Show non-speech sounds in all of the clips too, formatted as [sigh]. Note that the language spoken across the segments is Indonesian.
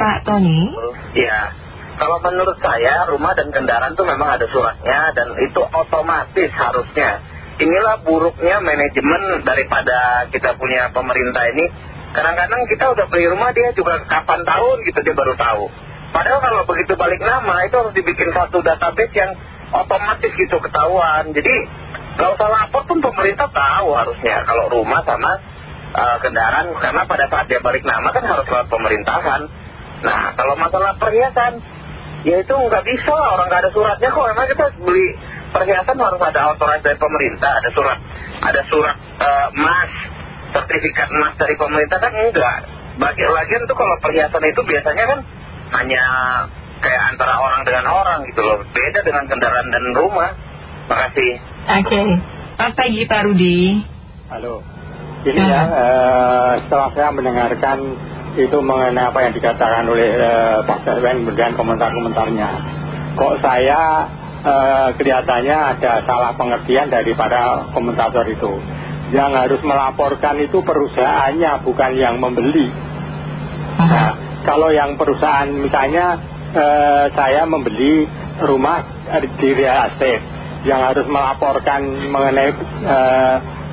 Pak Tony? Ya, kalau menurut saya rumah dan kendaraan itu memang ada suratnya dan itu otomatis harusnya. Inilah buruknya manajemen daripada kita punya pemerintah ini. Kadang-kadang kita udah beli rumah dia juga kapan tahun gitu dia baru tahu. Padahal kalau begitu balik nama itu harus dibikin satu database yang otomatis gitu ketahuan. Jadi nggak usah lapor pun pemerintah tahu harusnya kalau rumah sama uh, kendaraan karena pada saat dia balik nama kan harus lewat pemerintahan. Nah kalau masalah perhiasan ya itu nggak bisa orang nggak ada suratnya kok. Emang kita beli perhiasan harus ada otoritas dari pemerintah, ada surat, ada surat uh, emas, sertifikat emas dari pemerintah kan enggak. Bagi lagian tuh kalau perhiasan itu biasanya kan hanya kayak antara orang dengan orang gitu loh. Beda dengan kendaraan dan rumah. Makasih. Oke. Selamat pagi Pak Rudi. Halo. Ini ya, uh, setelah saya mendengarkan itu mengenai apa yang dikatakan oleh uh, Pak Serwen kemudian komentar-komentarnya. Kok saya uh, kelihatannya ada salah pengertian daripada komentator itu. Yang harus melaporkan itu perusahaannya bukan yang membeli. Nah, kalau yang perusahaan misalnya saya membeli rumah di real estate yang harus melaporkan mengenai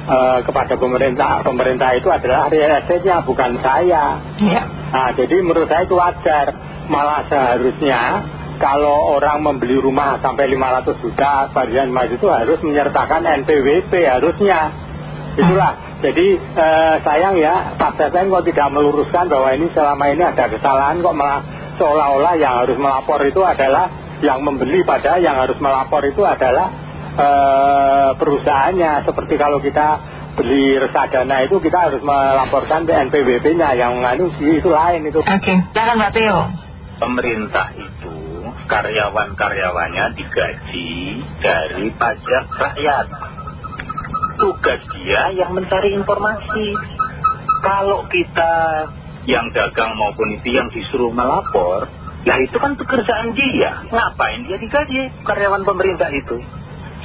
uh, kepada pemerintah. Pemerintah itu adalah real estate-nya bukan saya. Ya. nah jadi menurut saya itu wajar. Malah seharusnya kalau orang membeli rumah sampai 500 juta varian emas itu harus menyertakan NPWP harusnya. Itulah. Jadi uh, sayang ya Pak Sepen kok tidak meluruskan bahwa ini selama ini ada kesalahan kok malah seolah-olah yang harus melapor itu adalah yang membeli pada yang harus melapor itu adalah uh, perusahaannya seperti kalau kita beli reksadana itu kita harus melaporkan ke NPWP-nya yang nganu itu lain itu. Oke, okay. silakan Pak Teo. Pemerintah itu karyawan-karyawannya digaji dari pajak rakyat. Tugas dia yang mencari informasi. Kalau kita yang dagang maupun itu yang disuruh melapor, Nah itu kan pekerjaan dia. Ngapain dia digaji karyawan pemerintah itu?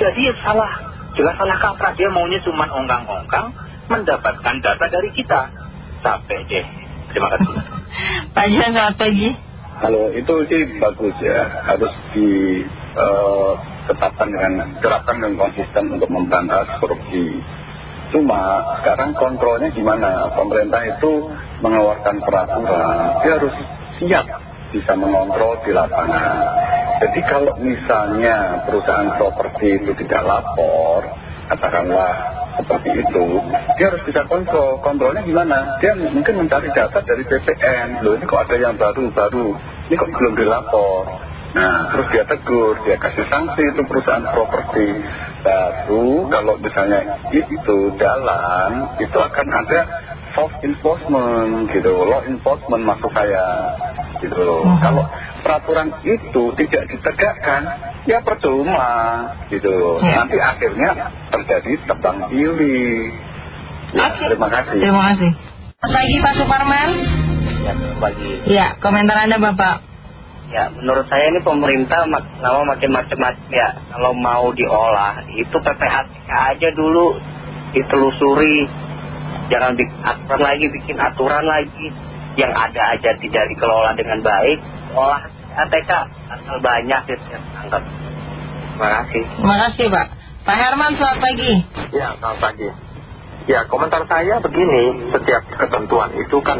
Jadi salah, jelas salah kaprah. Dia maunya cuma ongkang-ongkang mendapatkan data dari kita. Capek deh. Terima kasih. [laughs] Pak Jan, selamat pagi. Halo, itu sih bagus ya. Harus ditetapkan dengan, terapkan dengan konsisten untuk memberantas korupsi. Cuma sekarang kontrolnya gimana? Pemerintah itu mengeluarkan peraturan, dia harus siap bisa mengontrol di lapangan. Jadi kalau misalnya perusahaan properti itu tidak lapor, katakanlah seperti itu, dia harus bisa kontrol. Kontrolnya gimana? Dia mungkin mencari data dari BPN. Loh ini kok ada yang baru-baru, ini kok belum dilapor. Nah, terus dia tegur, dia kasih sanksi itu perusahaan properti. Baru kalau misalnya itu jalan, itu akan ada soft enforcement gitu, law enforcement maksud saya gitu loh. Kalau peraturan itu tidak ditegakkan, ya percuma gitu loh. Nanti akhirnya terjadi tebang pilih. Ya, terima kasih. Terima kasih. Pagi Pak Suparman. Ya, pagi. Ya, komentar Anda Bapak. Ya, menurut saya ini pemerintah mak nama makin macam-macam ya. Kalau mau diolah, itu PPATK aja dulu ditelusuri. Jangan bikin aturan lagi, bikin aturan lagi yang ada aja tidak dikelola dengan baik olah ATK asal banyak yang tangkap. Terima kasih. Terima kasih Pak. Pak Herman selamat pagi. Ya selamat pagi. Ya komentar saya begini setiap ketentuan itu kan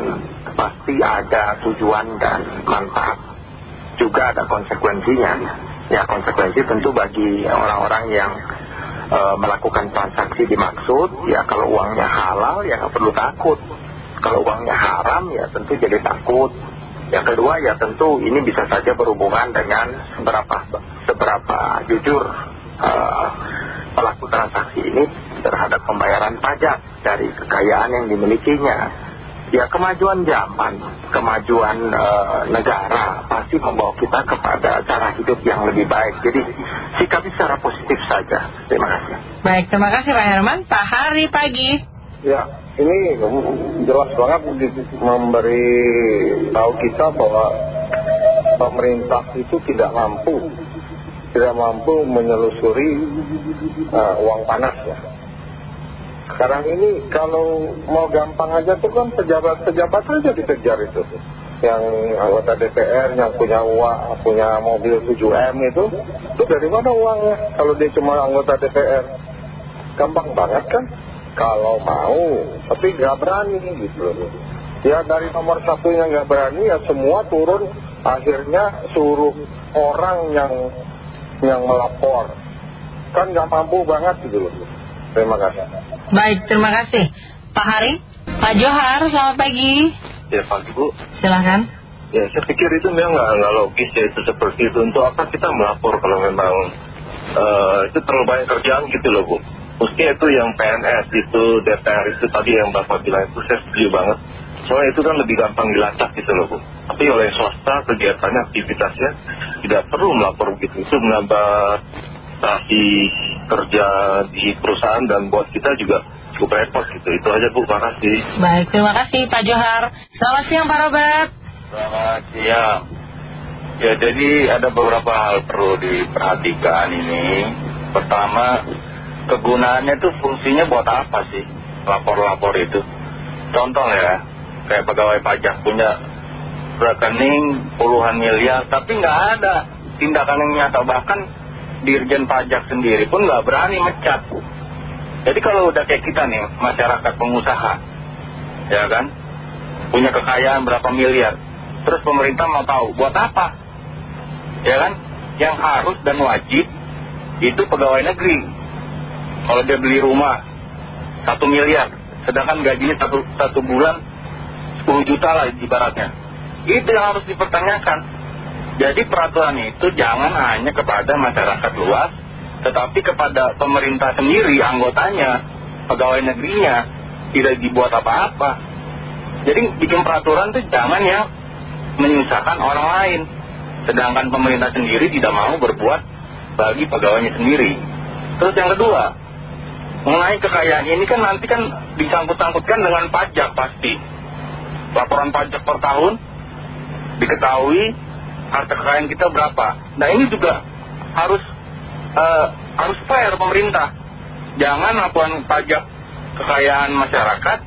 pasti ada tujuan dan manfaat. Juga ada konsekuensinya. Ya konsekuensi tentu bagi orang-orang yang eh, melakukan transaksi dimaksud ya kalau uangnya halal ya nggak perlu takut kalau uangnya haram ya tentu jadi takut. Yang kedua ya tentu ini bisa saja berhubungan dengan seberapa, seberapa jujur uh, pelaku transaksi ini terhadap pembayaran pajak dari kekayaan yang dimilikinya. Ya kemajuan zaman, kemajuan uh, negara pasti membawa kita kepada cara hidup yang lebih baik. Jadi sikapi secara positif saja. Terima kasih. Baik, terima kasih Pak Herman. Pak Hari pagi. Ya, ini jelas banget memberi tahu kita bahwa pemerintah itu tidak mampu tidak mampu menyelusuri uh, uang panas ya sekarang ini kalau mau gampang aja tuh kan pejabat-pejabat saja dikejar itu yang anggota DPR yang punya uang, punya mobil 7M itu, itu dari mana uangnya kalau dia cuma anggota DPR? Gampang banget kan? Kalau mau, tapi nggak berani gitu loh. Ya dari nomor satunya nggak berani ya semua turun akhirnya suruh orang yang yang melapor. Kan nggak mampu banget gitu loh. Terima kasih. Baik, terima kasih. Pak Hari, Pak Johar, selamat pagi. Ya pagi Bu. Silahkan. Ya saya pikir itu memang nggak nggak logis ya itu seperti itu. Untuk apa kita melapor kalau memang eh, itu terlalu banyak kerjaan gitu loh Bu. Mestinya itu yang PNS itu DPR itu tadi yang Bapak bilang itu saya setuju banget. Soalnya itu kan lebih gampang dilacak gitu loh Bu. Tapi oleh swasta kegiatannya aktivitasnya tidak perlu melapor begitu. Itu menambah stasi kerja di perusahaan dan buat kita juga cukup repot gitu. Itu aja Bu, makasih. Baik, terima kasih Pak Johar. Selamat siang Pak Robert. Selamat siang. Ya jadi ada beberapa hal perlu diperhatikan ini. Pertama, kegunaannya itu fungsinya buat apa sih lapor-lapor itu? Contoh ya, kayak pegawai pajak punya rekening puluhan miliar, tapi nggak ada tindakan yang nyata. Bahkan dirjen pajak sendiri pun nggak berani mecat. Jadi kalau udah kayak kita nih, masyarakat pengusaha, ya kan, punya kekayaan berapa miliar, terus pemerintah mau tahu buat apa, ya kan? Yang harus dan wajib itu pegawai negeri. Kalau dia beli rumah satu miliar, sedangkan gajinya satu, satu bulan 10 juta lah ibaratnya. Itu yang harus dipertanyakan. Jadi peraturan itu jangan hanya kepada masyarakat luas, tetapi kepada pemerintah sendiri, anggotanya, pegawai negerinya, tidak dibuat apa-apa. Jadi bikin peraturan itu jangan yang menyusahkan orang lain. Sedangkan pemerintah sendiri tidak mau berbuat bagi pegawainya sendiri. Terus yang kedua, mengenai kekayaan ini kan nanti kan disangkut-sangkutkan dengan pajak pasti. Laporan pajak per tahun diketahui harta kekayaan kita berapa. Nah ini juga harus uh, harus fair pemerintah. Jangan laporan pajak kekayaan masyarakat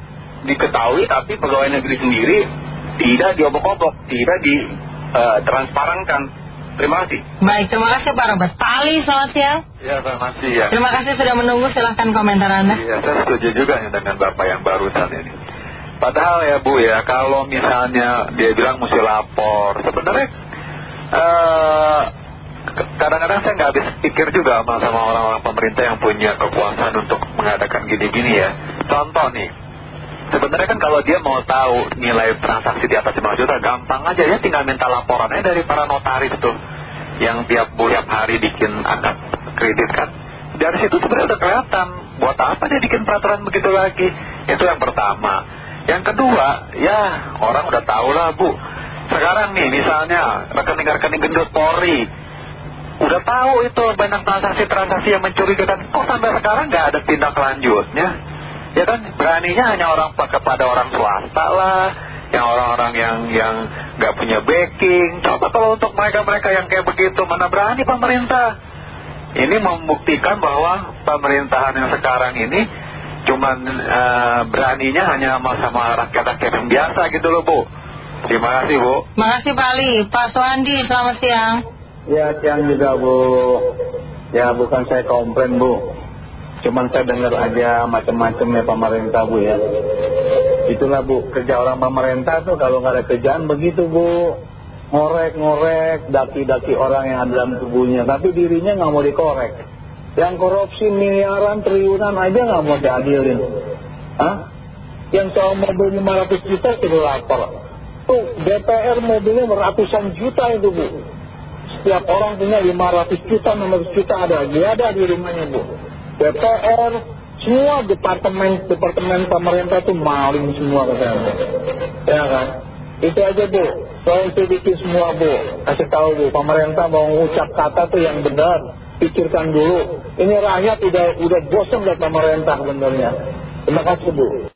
diketahui tapi pegawai negeri sendiri tidak diobok-obok, tidak ditransparankan. Terima kasih. Baik, terima kasih Pak Robert. Pak Ali, selamat siang. Ya, selamat siang. Terima kasih sudah menunggu, silahkan komentar Anda. Iya, saya setuju juga nih dengan Bapak yang barusan ini. Padahal ya Bu ya, kalau misalnya dia bilang mesti lapor, sebenarnya eh, kadang-kadang saya nggak habis pikir juga sama, sama orang-orang pemerintah yang punya kekuasaan untuk mengadakan gini-gini ya. Contoh nih, sebenarnya kan kalau dia mau tahu nilai transaksi di atas 5 juta, gampang aja ya tinggal minta laporannya dari para notaris tuh, yang tiap tiap hari bikin akad kredit kan. Dari situ sebenarnya udah kelihatan, buat apa dia bikin peraturan begitu lagi? Itu yang pertama. Yang kedua, ya orang udah tahu lah Bu. Sekarang nih misalnya rekening-rekening gendut Polri, udah tahu itu banyak transaksi-transaksi yang mencurigakan. Kok sampai sekarang nggak ada tindak lanjutnya? Ya kan beraninya hanya orang kepada orang swasta lah, yang orang-orang yang yang nggak punya backing. Coba kalau untuk mereka-mereka yang kayak begitu, mana berani pemerintah? Ini membuktikan bahwa pemerintahan yang sekarang ini cuman uh, beraninya hanya sama, sama rakyat-rakyat yang biasa gitu loh Bu. Terima kasih Bu. Terima kasih Pak Ali. Pak Suandi, selamat siang. Ya siang juga Bu. Ya bukan saya komplain Bu. Cuman saya dengar aja macam-macam ya pemerintah Bu ya. Itulah Bu, kerja orang pemerintah tuh kalau nggak ada kerjaan begitu Bu. Ngorek-ngorek daki-daki orang yang ada dalam tubuhnya. Tapi dirinya nggak mau dikorek. Yang korupsi miliaran, triliunan aja nggak mau diadilin. Hah? Yang soal mobil 500 juta sudah lapor. Tuh DPR mobilnya ratusan juta itu Bu. Setiap orang punya 500 juta, 600 juta ada lagi ada di rumahnya Bu. DPR, semua departemen departemen pemerintah itu maling semua katanya. Ya kan? Itu aja Bu. Soal bikin semua Bu. Kasih tahu Bu, pemerintah mau ucap kata tuh yang benar pikirkan dulu. Ini rakyat udah udah bosan lihat pemerintah benernya. Terima kasih Bu.